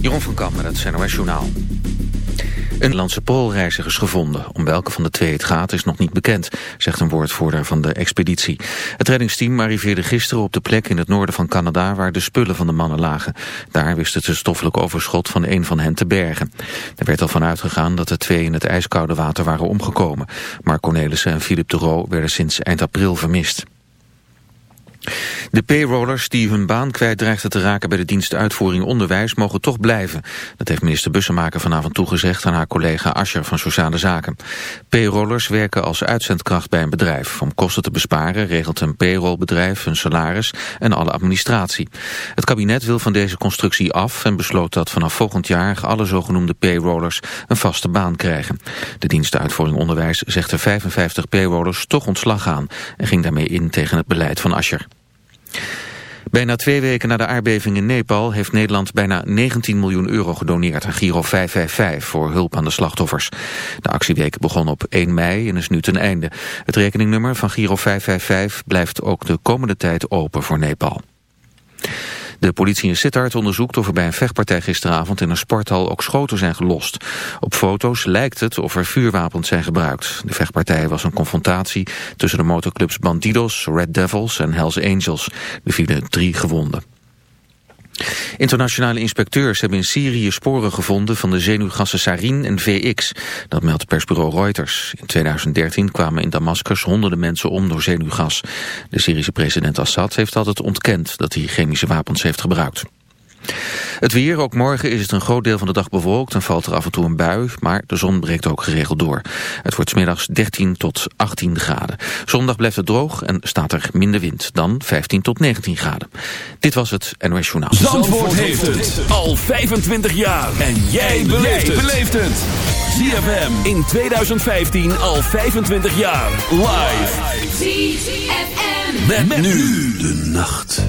Jeroen van Kamp met het NOS Journaal. Een Nederlandse poolreizigers gevonden. Om welke van de twee het gaat is nog niet bekend, zegt een woordvoerder van de expeditie. Het reddingsteam arriveerde gisteren op de plek in het noorden van Canada waar de spullen van de mannen lagen. Daar wist het stoffelijk overschot van een van hen te bergen. Er werd al van uitgegaan dat de twee in het ijskoude water waren omgekomen. Maar Cornelissen en Philippe de Roo werden sinds eind april vermist. De payrollers die hun baan kwijt dreigden te raken bij de dienst uitvoering onderwijs mogen toch blijven. Dat heeft minister Bussemaker vanavond toegezegd aan haar collega Ascher van Sociale Zaken. Payrollers werken als uitzendkracht bij een bedrijf. Om kosten te besparen regelt een payrollbedrijf hun salaris en alle administratie. Het kabinet wil van deze constructie af en besloot dat vanaf volgend jaar alle zogenoemde payrollers een vaste baan krijgen. De dienst uitvoering onderwijs zegt er 55 payrollers toch ontslag aan en ging daarmee in tegen het beleid van Ascher. Bijna twee weken na de aardbeving in Nepal heeft Nederland bijna 19 miljoen euro gedoneerd aan Giro 555 voor hulp aan de slachtoffers. De actieweek begon op 1 mei en is nu ten einde. Het rekeningnummer van Giro 555 blijft ook de komende tijd open voor Nepal. De politie in Sittard onderzoekt of er bij een vechtpartij gisteravond in een sporthal ook schoten zijn gelost. Op foto's lijkt het of er vuurwapens zijn gebruikt. De vechtpartij was een confrontatie tussen de motorclubs Bandidos, Red Devils en Hells Angels. Er vielen drie gewonden. Internationale inspecteurs hebben in Syrië sporen gevonden van de zenuwgassen sarin en VX. Dat meldt persbureau Reuters. In 2013 kwamen in Damascus honderden mensen om door zenuwgas. De Syrische president Assad heeft altijd ontkend dat hij chemische wapens heeft gebruikt. Het weer, ook morgen is het een groot deel van de dag bewolkt en valt er af en toe een bui, maar de zon breekt ook geregeld door. Het wordt smiddags 13 tot 18 graden. Zondag blijft het droog en staat er minder wind, dan 15 tot 19 graden. Dit was het NOS Journaal. Zandvoort, heeft het al 25 jaar en jij beleeft het. ZFM in 2015 al 25 jaar. Live. ZFM. met nu de nacht.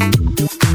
Around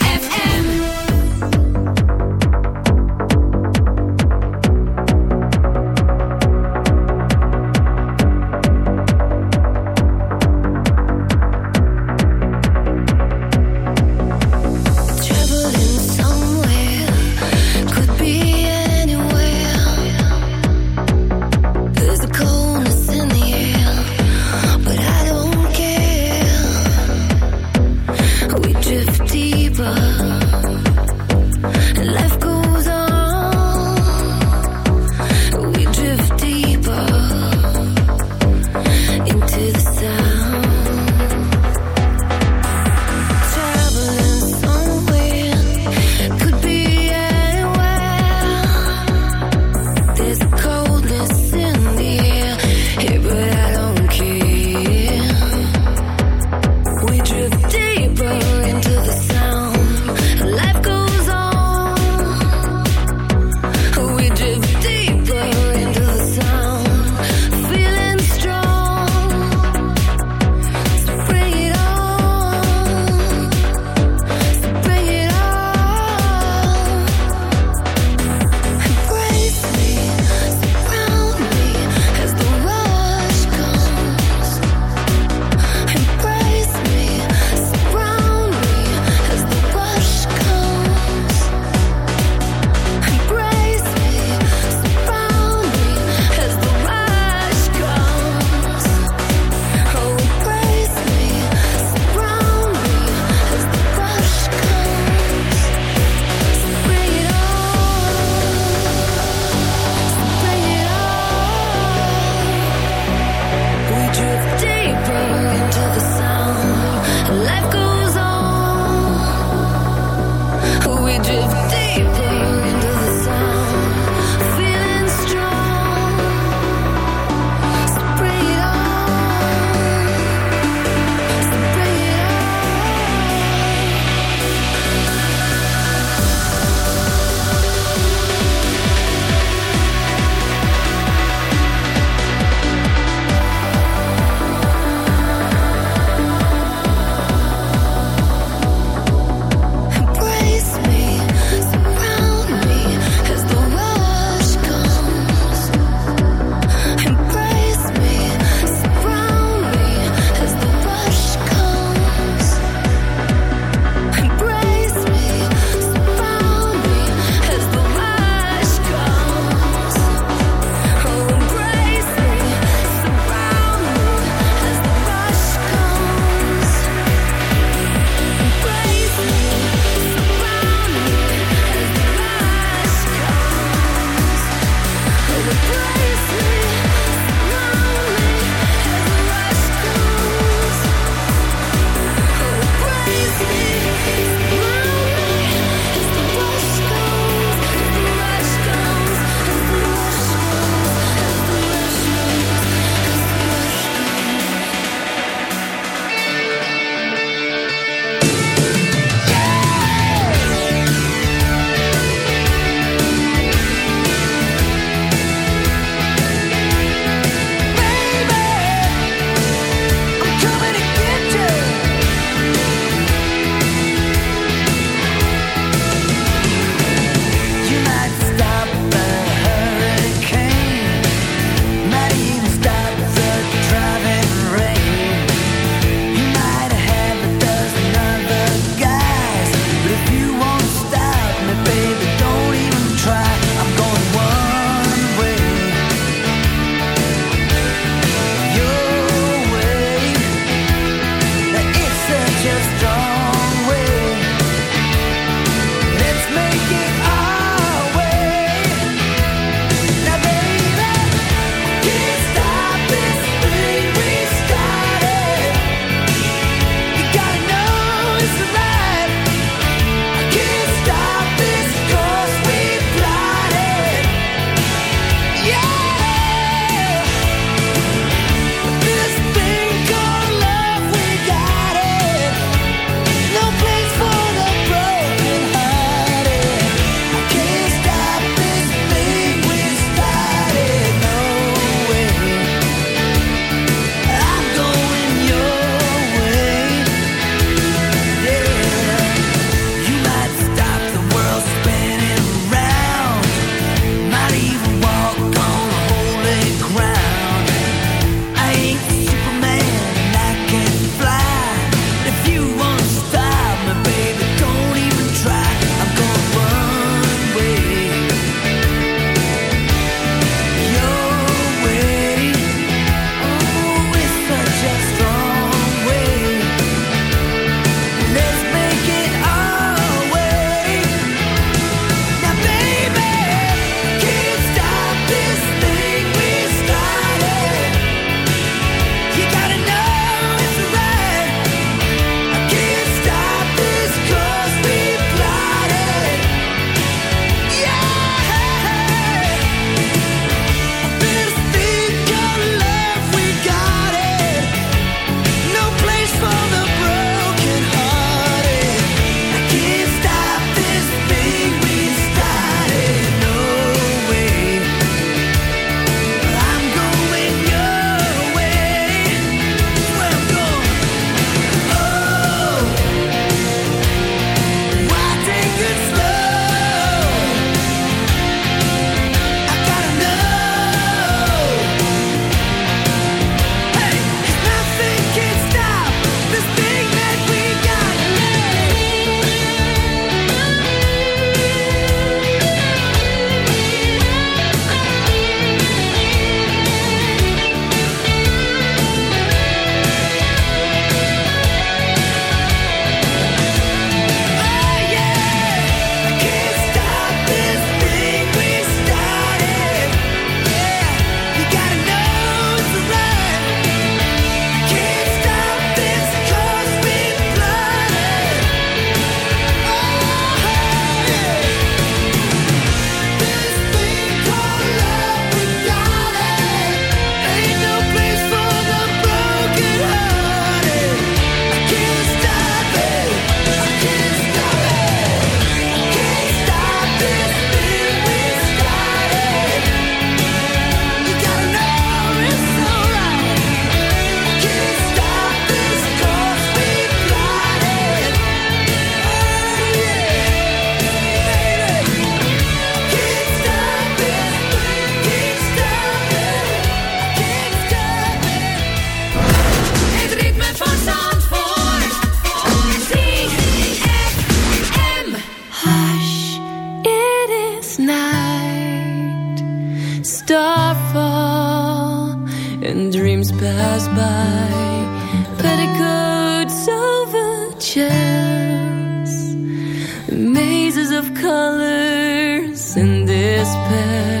despair.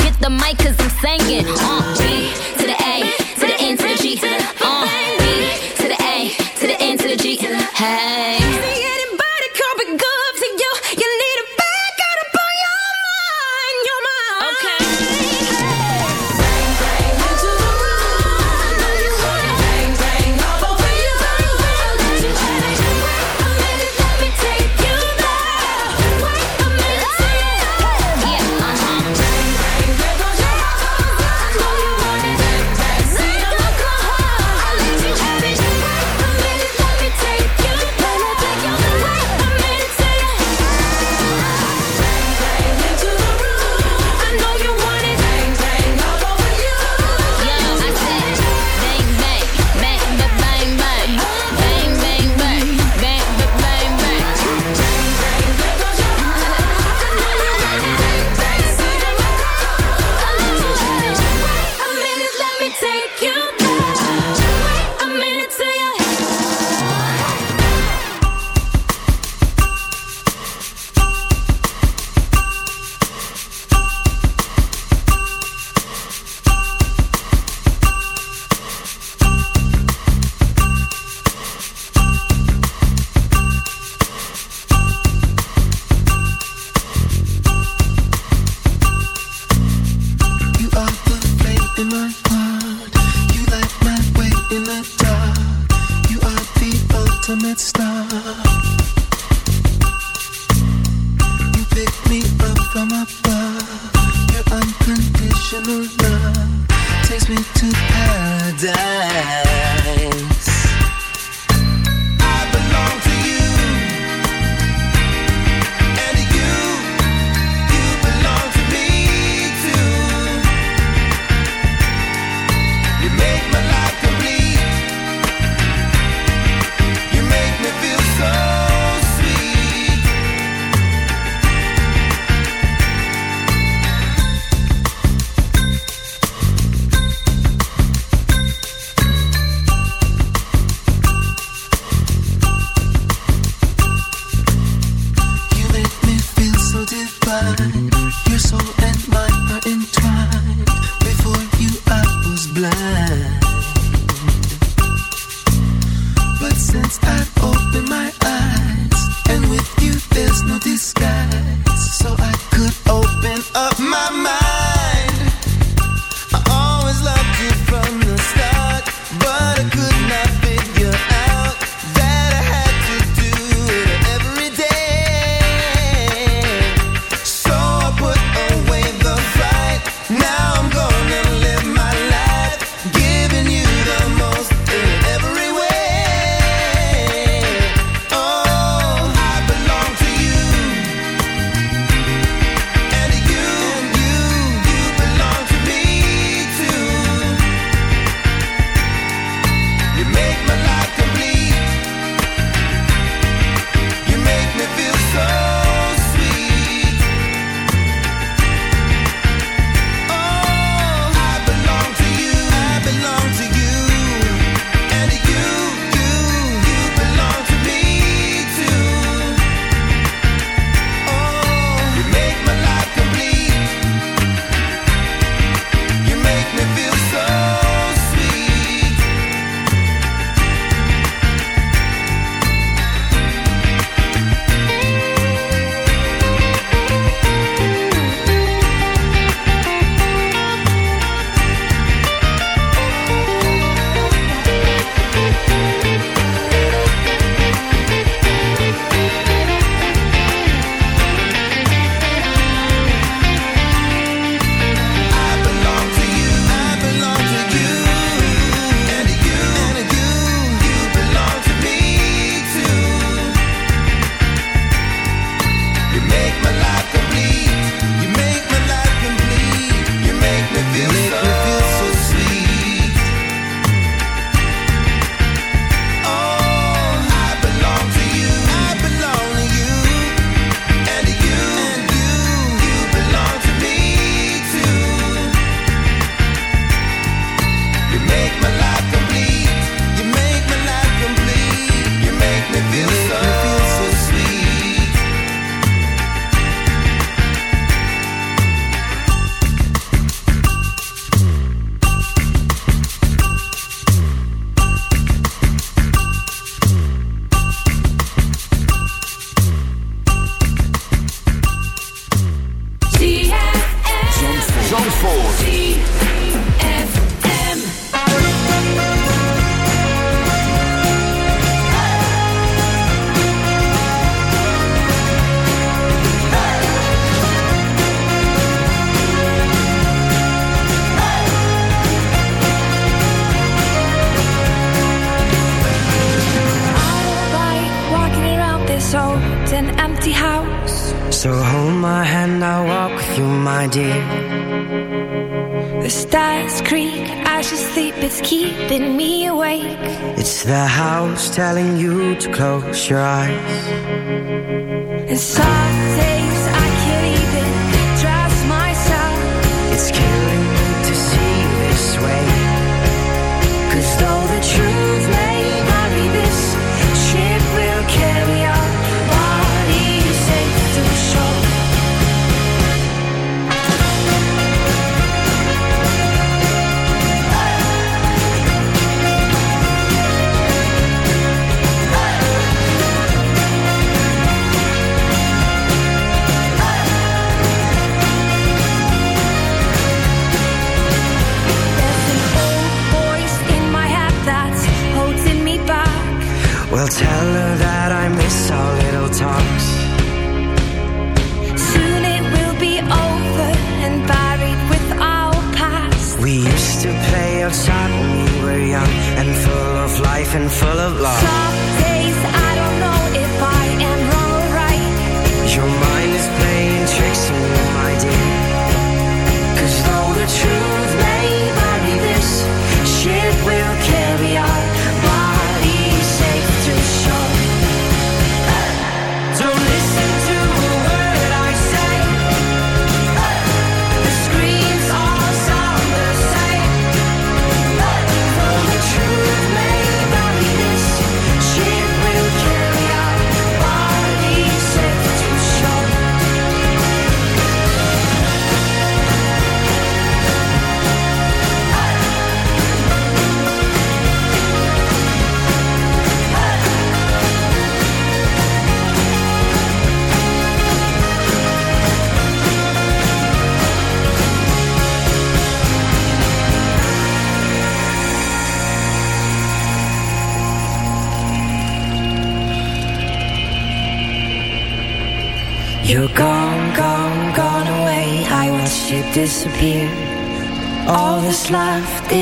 close your eyes.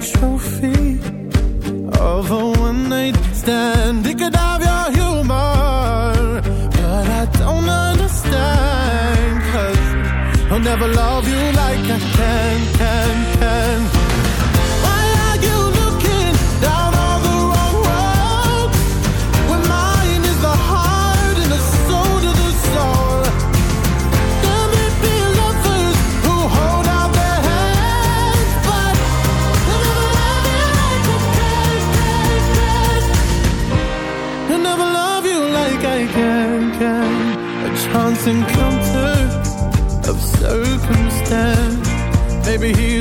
trophy of a one night stand. They could have your humor, but I don't understand. Cause I'll never love you.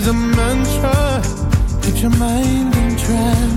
The mantra. Keep your mind in trance.